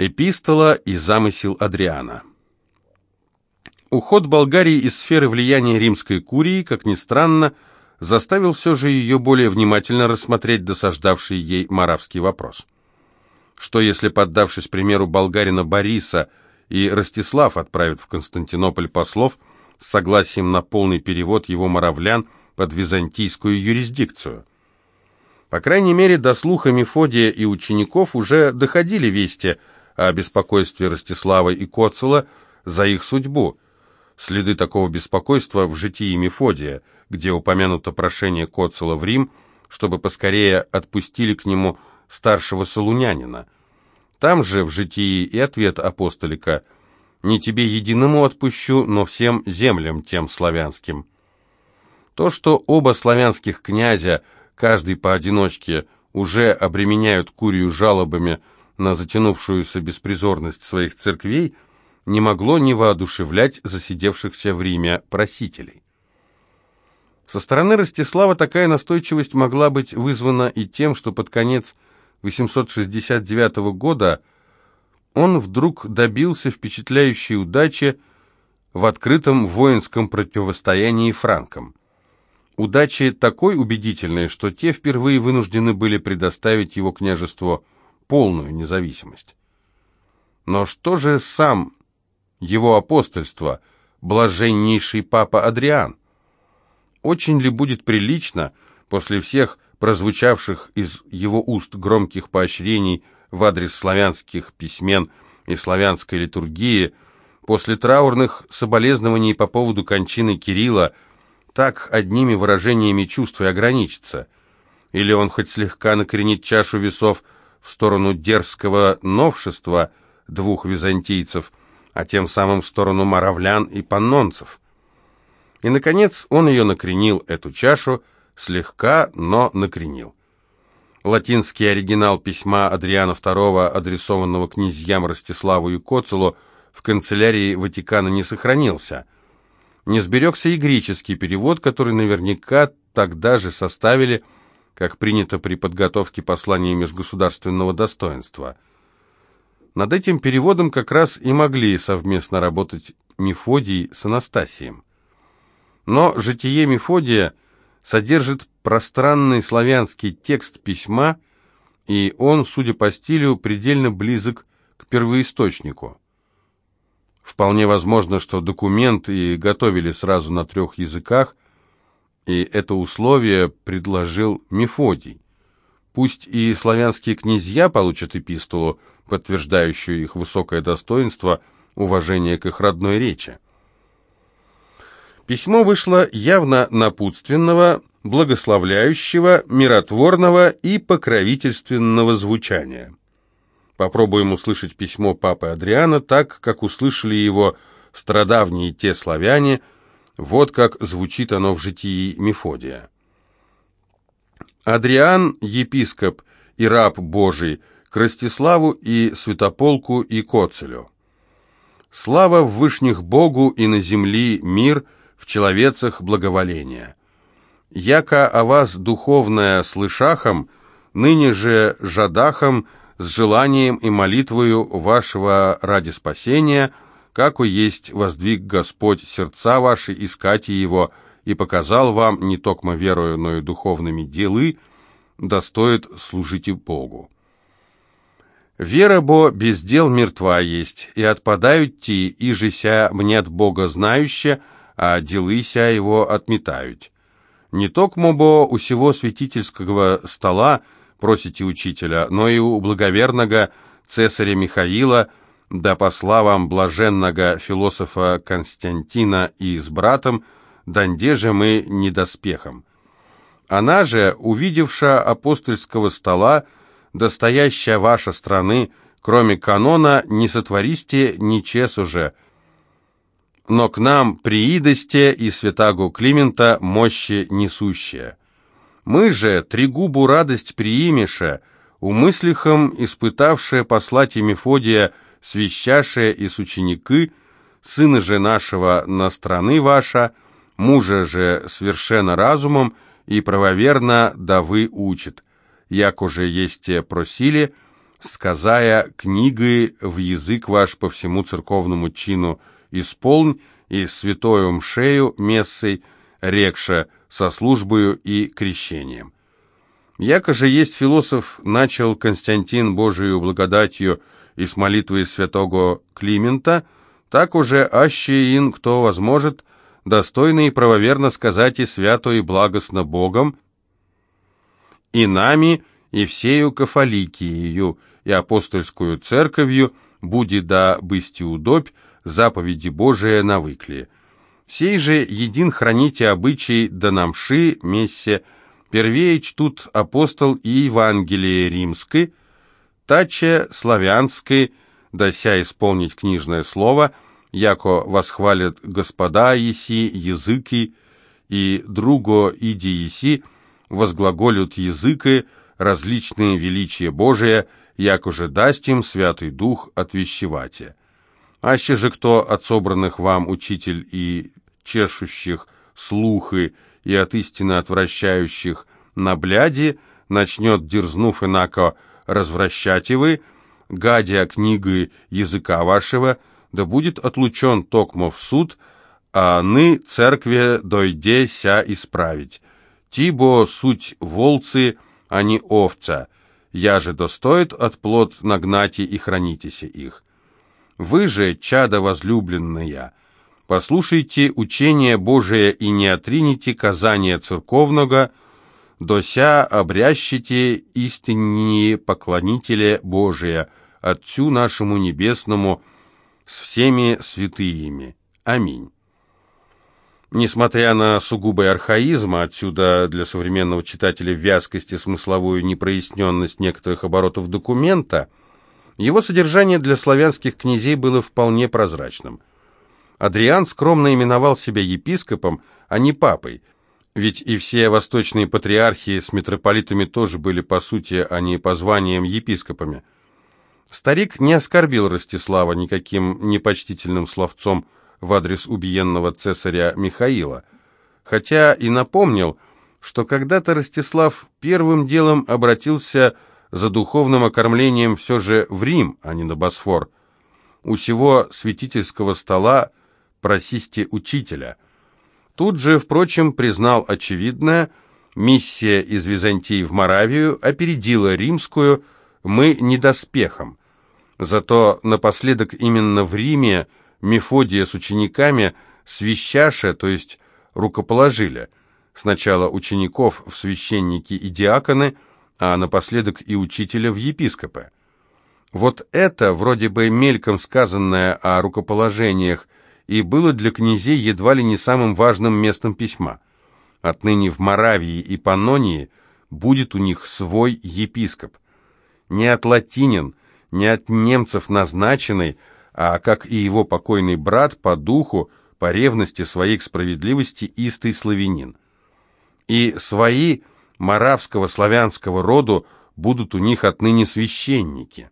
Эпистола и замысел Адриана Уход Болгарии из сферы влияния римской курии, как ни странно, заставил все же ее более внимательно рассмотреть досаждавший ей маравский вопрос. Что если, поддавшись примеру болгарина Бориса, и Ростислав отправит в Константинополь послов с согласием на полный перевод его моравлян под византийскую юрисдикцию? По крайней мере, до слуха Мефодия и учеников уже доходили вести о беспокойстве Ростислава и Коцела за их судьбу. Следы такого беспокойства в житии Мефодия, где упомянуто прошение Коцела в Рим, чтобы поскорее отпустили к нему старшего солунянина. Там же в житии и ответ апостолика «Не тебе единому отпущу, но всем землям тем славянским». То, что оба славянских князя, каждый поодиночке, уже обременяют Курию жалобами на затянувшуюся беспризорность своих церквей, не могло не воодушевлять засидевшихся в Риме просителей. Со стороны Ростислава такая настойчивость могла быть вызвана и тем, что под конец 869 года он вдруг добился впечатляющей удачи в открытом воинском противостоянии франкам. Удачи такой убедительной, что те впервые вынуждены были предоставить его княжеству полную независимость. Но что же сам его апостольство, блаженнейший папа Адриан? Очень ли будет прилично после всех прозвучавших из его уст громких поощрений в адрес славянских письмен и славянской литургии, после траурных соболезнований по поводу кончины Кирилла, так одними выражениями чувств и ограничиться? Или он хоть слегка накренит чашу весов в сторону дерзкого новшества двух византийцев, а тем самым в сторону моравлян и паннонцев. И, наконец, он ее накренил, эту чашу, слегка, но накренил. Латинский оригинал письма Адриана II, адресованного князьям Ростиславу и Коцелу, в канцелярии Ватикана не сохранился. Не сберегся и греческий перевод, который наверняка тогда же составили как принято при подготовке послания межгосударственного достоинства. Над этим переводом как раз и могли совместно работать Мефодий с Анастасием. Но житие Мефодия содержит пространный славянский текст письма, и он, судя по стилю, предельно близок к первоисточнику. Вполне возможно, что документ и готовили сразу на трех языках, и это условие предложил Мефодий. Пусть и славянские князья получат эпистолу, подтверждающую их высокое достоинство, уважение к их родной речи. Письмо вышло явно напутственного, благословляющего, миротворного и покровительственного звучания. Попробуем услышать письмо папы Адриана так, как услышали его страдавние те славяне – вот как звучит оно в житии Мефодия. Адриан, епископ и раб Божий, к Ростиславу и Святополку и Коцелю. Слава в вышних Богу и на земли мир, в человецах благоволение. Яко о вас духовное слышахом, ныне же жадахом, с желанием и молитвою вашего ради спасения – как у есть воздвиг Господь сердца ваши, искайте Его, и показал вам не токмо верою, но и духовными делы, достоит служить и Богу. Вера бо без дел мертва есть, и отпадают ти, и жеся мне от Бога знающие, а делы ся его отметают. Не токмо бо у сего святительского стола просите учителя, но и у благоверного цесаря Михаила – да по славам блаженного философа Константина и с братом, данде же мы недоспехом. Она же, увидевша апостольского стола, достоящая ваша страны, кроме канона, не сотвористе ничес уже, но к нам приидосте и святагу Климента мощи несущая. Мы же, тригубу радость приимеша, умыслихом испытавшие послать и Мефодия, свящаше и с ученики, сына же нашего на страны ваша, мужа же совершенно разумом и правоверно да вы учит, як уже есть просили, сказая книгой в язык ваш по всему церковному чину исполнь и святою мшею мессой рекша со службою и крещением. Яко же есть философ, начал Константин Божию благодатью и с молитвы святого Климента, так уже аще ин, кто возможет, достойно и правоверно сказать и свято и благостно Богом, и нами, и всею кафоликиею, и апостольскую церковью, будет да бысти удобь, заповеди Божия навыкли. Сей же един храните обычай да намши мессе, первее чтут апостол и Евангелие римской, таче славянской, дося исполнить книжное слово, яко восхвалят господа еси, языки, и друго иди еси, возглаголют языки, различные величия Божия, як уже даст им Святый Дух отвещевате. Аще же кто от собранных вам учитель и чешущих слухы и от истины отвращающих на бляди, начнет, дерзнув инако, развращать и вы, гадя книгы языка вашего, да будет отлучен токмо в суд, а ны церкве дойде ся исправить. Тибо суть волцы, а не овца, я же достоит от плод нагнати и хранитеся их. Вы же, чада возлюбленная, послушайте учение Божие и не отрините казания церковного, дося обрящите истиннее поклонителя Божия, Отцу нашему Небесному, с всеми святыми. Аминь. Несмотря на сугубый архаизм, отсюда для современного читателя вязкость и смысловую непроясненность некоторых оборотов документа – его содержание для славянских князей было вполне прозрачным. Адриан скромно именовал себя епископом, а не папой, ведь и все восточные патриархии с митрополитами тоже были по сути, а не по званиям епископами. Старик не оскорбил Ростислава никаким непочтительным словцом в адрес убиенного цесаря Михаила, хотя и напомнил, что когда-то Ростислав первым делом обратился за духовным окормлением все же в Рим, а не на Босфор. У сего святительского стола просисти учителя. Тут же, впрочем, признал очевидное, миссия из Византии в Моравию опередила римскую, мы недоспехом. Зато напоследок именно в Риме Мефодия с учениками свящаша, то есть рукоположили. Сначала учеников в священники и диаконы – а напоследок и учителя в епископы. Вот это, вроде бы мельком сказанное о рукоположениях, и было для князей едва ли не самым важным местом письма. Отныне в Моравии и Паннонии будет у них свой епископ. Не от латинин, не от немцев назначенный, а, как и его покойный брат, по духу, по ревности своей к справедливости истый славянин. И свои моравского славянского роду будут у них отныне священники.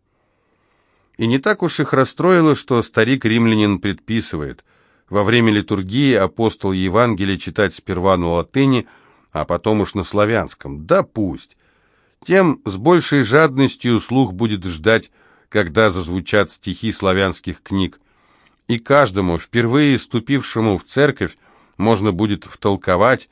И не так уж их расстроило, что старик-римлянин предписывает во время литургии апостол Евангелия читать сперва на латыни, а потом уж на славянском. Да пусть. Тем с большей жадностью слух будет ждать, когда зазвучат стихи славянских книг. И каждому, впервые ступившему в церковь, можно будет втолковать,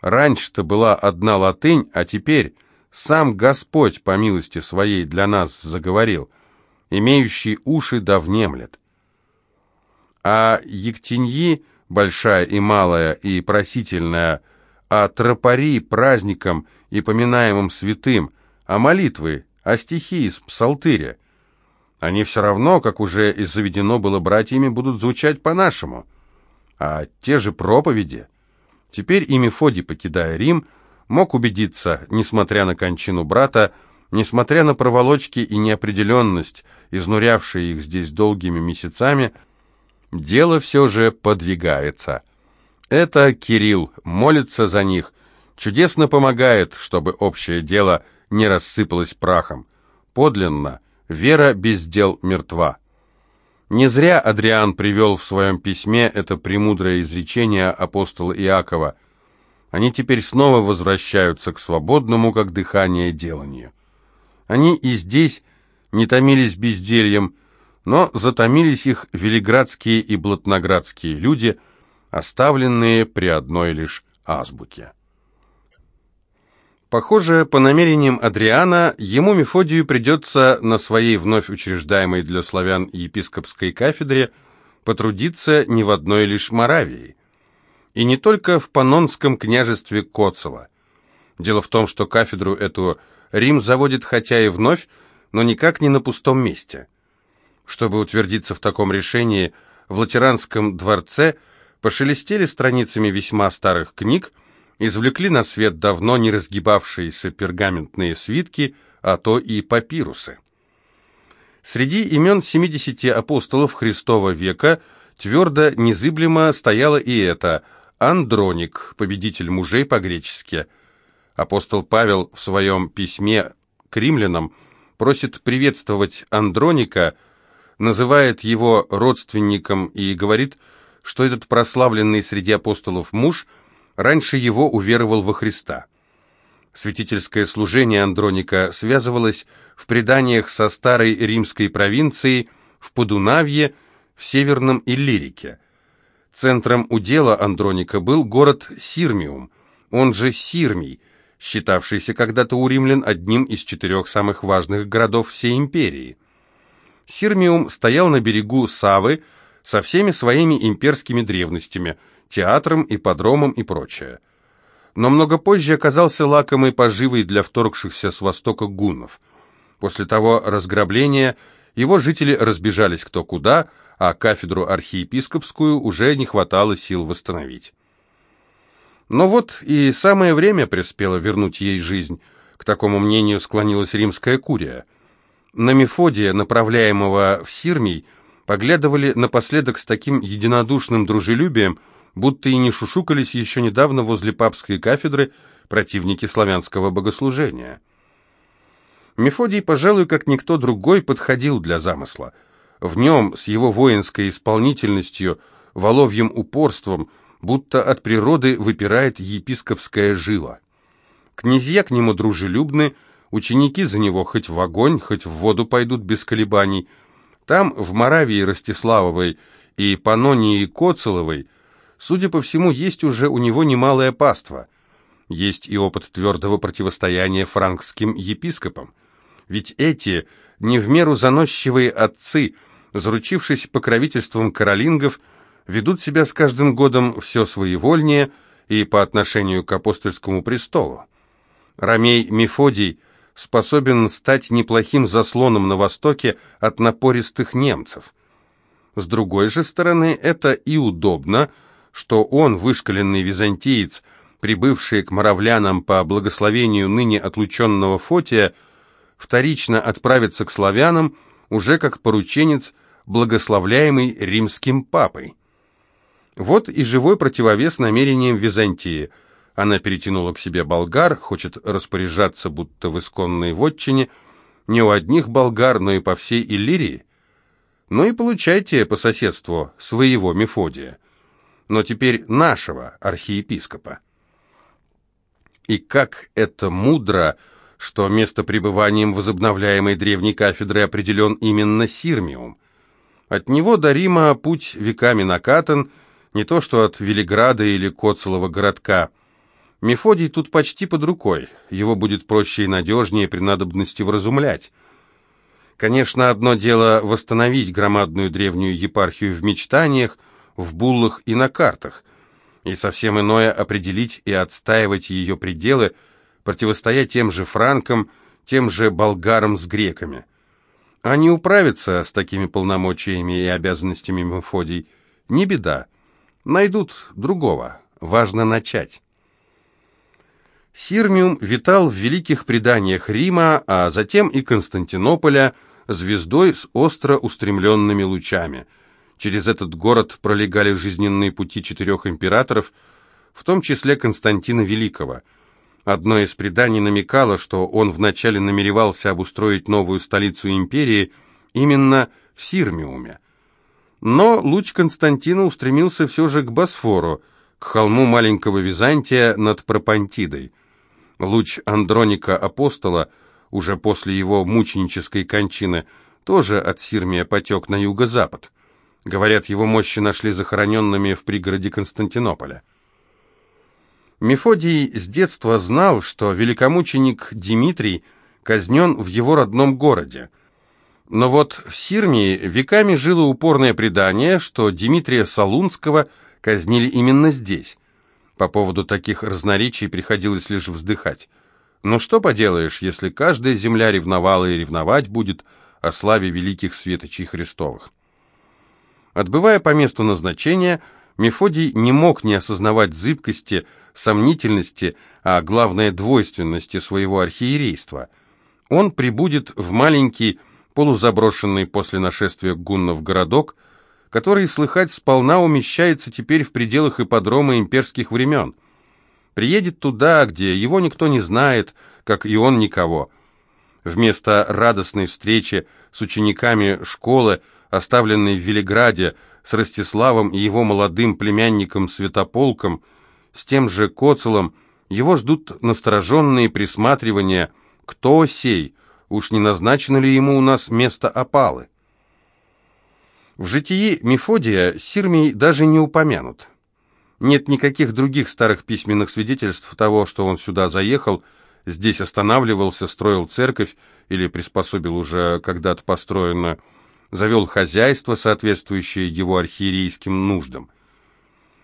Раньше-то была одна латынь, а теперь сам Господь по милости своей для нас заговорил. Имеющий уши да внемлет. А Ектеньи, большая и малая, и просительная, а тропари праздником и поминаемым святым, а молитвы, а стихи из псалтыря. Они все равно, как уже и заведено было братьями, будут звучать по-нашему. А те же проповеди — Теперь и Мефодий, покидая Рим, мог убедиться, несмотря на кончину брата, несмотря на проволочки и неопределенность, изнурявшие их здесь долгими месяцами, дело все же подвигается. Это Кирилл молится за них, чудесно помогает, чтобы общее дело не рассыпалось прахом. Подлинно, вера без дел мертва. Не зря Адриан привел в своем письме это премудрое изречение апостола Иакова. Они теперь снова возвращаются к свободному, как дыхание, деланию. Они и здесь не томились бездельем, но затомились их велиградские и блатноградские люди, оставленные при одной лишь азбуке. Похоже, по намерениям Адриана, ему Мефодию придется на своей вновь учреждаемой для славян епископской кафедре потрудиться не в одной лишь Моравии. И не только в Панонском княжестве Коцела. Дело в том, что кафедру эту Рим заводит хотя и вновь, но никак не на пустом месте. Чтобы утвердиться в таком решении, в Латеранском дворце пошелестели страницами весьма старых книг, извлекли на свет давно не разгибавшиеся пергаментные свитки, а то и папирусы. Среди имен 70 апостолов Христова века твердо, незыблемо стояло и это – Андроник, победитель мужей по-гречески. Апостол Павел в своем письме к римлянам просит приветствовать Андроника, называет его родственником и говорит, что этот прославленный среди апостолов муж – раньше его уверовал во Христа. Святительское служение Андроника связывалось в преданиях со старой римской провинцией в Подунавье, в Северном Иллирике. Центром удела Андроника был город Сирмиум, он же Сирмий, считавшийся когда-то у римлян одним из четырех самых важных городов всей империи. Сирмиум стоял на берегу Савы со всеми своими имперскими древностями – театром, ипподромом и прочее. Но много позже оказался лакомой поживой для вторгшихся с востока гуннов. После того разграбления его жители разбежались кто куда, а кафедру архиепископскую уже не хватало сил восстановить. Но вот и самое время приспело вернуть ей жизнь. К такому мнению склонилась римская курия. На Мефодия, направляемого в Сирмий, поглядывали напоследок с таким единодушным дружелюбием, будто и не шушукались еще недавно возле папской кафедры противники славянского богослужения. Мефодий, пожалуй, как никто другой, подходил для замысла. В нем, с его воинской исполнительностью, воловьим упорством, будто от природы выпирает епископская жила. Князья к нему дружелюбны, ученики за него хоть в огонь, хоть в воду пойдут без колебаний. Там, в Моравии Ростиславовой и Панонии Коцеловой, Судя по всему, есть уже у него немалое паство. Есть и опыт твердого противостояния франкским епископам. Ведь эти не в меру заносчивые отцы, заручившись покровительством каролингов, ведут себя с каждым годом все своевольнее и по отношению к апостольскому престолу. Ромей Мефодий способен стать неплохим заслоном на Востоке от напористых немцев. С другой же стороны, это и удобно – что он, вышкаленный византиец, прибывший к моравлянам по благословению ныне отлученного Фотия, вторично отправится к славянам уже как порученец, благословляемый римским папой. Вот и живой противовес намерениям Византии. Она перетянула к себе болгар, хочет распоряжаться, будто в исконной вотчине, не у одних болгар, но и по всей Иллирии. Ну и получайте по соседству своего Мефодия но теперь нашего архиепископа. И как это мудро, что место пребыванием возобновляемой древней кафедры определен именно Сирмиум. От него до Рима путь веками накатан, не то что от Велиграда или Коцелова городка. Мефодий тут почти под рукой, его будет проще и надежнее при надобности вразумлять. Конечно, одно дело восстановить громадную древнюю епархию в мечтаниях, в буллах и на картах, и совсем иное определить и отстаивать ее пределы, противостоять тем же франкам, тем же болгарам с греками. Они управятся с такими полномочиями и обязанностями Мефодий. Не беда. Найдут другого. Важно начать. Сирмиум витал в великих преданиях Рима, а затем и Константинополя, звездой с остро устремленными лучами – Через этот город пролегали жизненные пути четырех императоров, в том числе Константина Великого. Одно из преданий намекало, что он вначале намеревался обустроить новую столицу империи именно в Сирмиуме. Но луч Константина устремился все же к Босфору, к холму маленького Византия над Пропантидой. Луч Андроника Апостола уже после его мученической кончины, тоже от Сирмия потек на юго-запад. Говорят, его мощи нашли захороненными в пригороде Константинополя. Мефодий с детства знал, что великомученик Дмитрий казнен в его родном городе. Но вот в Сирмии веками жило упорное предание, что Дмитрия Солунского казнили именно здесь. По поводу таких разноречий приходилось лишь вздыхать. Но что поделаешь, если каждая земля ревновала и ревновать будет о славе великих светочей Христовых. Отбывая по месту назначения, Мефодий не мог не осознавать зыбкости, сомнительности, а главное двойственности своего архиерейства. Он прибудет в маленький, полузаброшенный после нашествия гуннов городок, который, слыхать, сполна умещается теперь в пределах ипподрома имперских времен. Приедет туда, где его никто не знает, как и он никого. Вместо радостной встречи с учениками школы, оставленной в Велиграде, с Ростиславом и его молодым племянником Святополком, с тем же Коцелом, его ждут настороженные присматривания, кто сей, уж не назначено ли ему у нас место опалы. В житии Мефодия Сирмий даже не упомянут. Нет никаких других старых письменных свидетельств того, что он сюда заехал, здесь останавливался, строил церковь или приспособил уже когда-то построенную, завел хозяйство, соответствующее его архиерейским нуждам.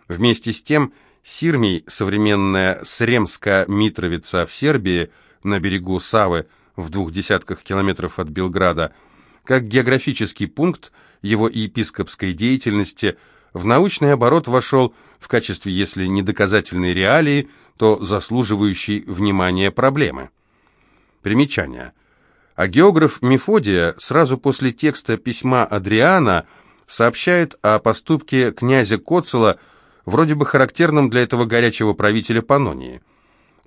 Вместе с тем, Сирмий, современная Сремска-Митровица в Сербии, на берегу Савы, в двух десятках километров от Белграда, как географический пункт его епископской деятельности в научный оборот вошел в качестве, если не доказательной реалии, то заслуживающей внимания проблемы. Примечание. А географ Мефодия сразу после текста письма Адриана сообщает о поступке князя Коцела, вроде бы характерном для этого горячего правителя Панонии.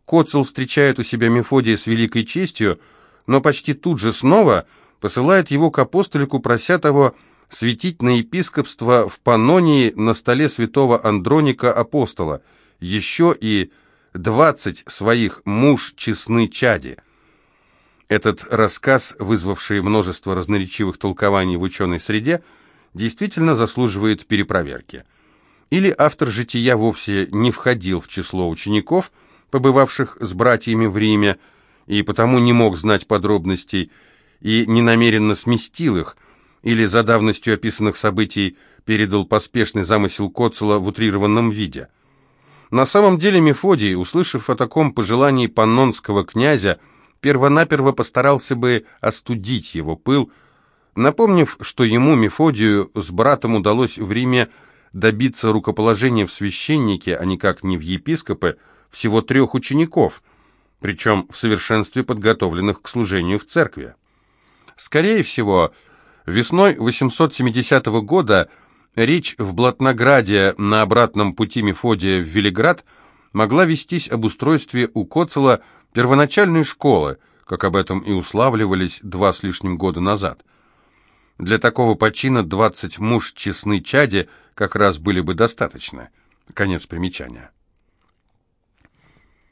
Коцел встречает у себя Мефодия с великой честью, но почти тут же снова посылает его к апостолику, прося того светить на епископство в Панонии на столе святого Андроника апостола, еще и двадцать своих муж честны чади. Этот рассказ, вызвавший множество разноречивых толкований в ученой среде, действительно заслуживает перепроверки. Или автор «Жития» вовсе не входил в число учеников, побывавших с братьями в Риме, и потому не мог знать подробностей, и ненамеренно сместил их, или за давностью описанных событий передал поспешный замысел Коцела в утрированном виде. На самом деле Мефодий, услышав о таком пожелании паннонского князя, первонаперво постарался бы остудить его пыл, напомнив, что ему, Мефодию, с братом удалось в Риме добиться рукоположения в священнике, а никак не в епископы, всего трех учеников, причем в совершенстве подготовленных к служению в церкви. Скорее всего, весной 870 года речь в Блатнограде на обратном пути Мефодия в Велиград могла вестись об устройстве у Коцела первоначальной школы, как об этом и уславливались два с лишним года назад. Для такого почина 20 муж честны чади как раз были бы достаточно. Конец примечания.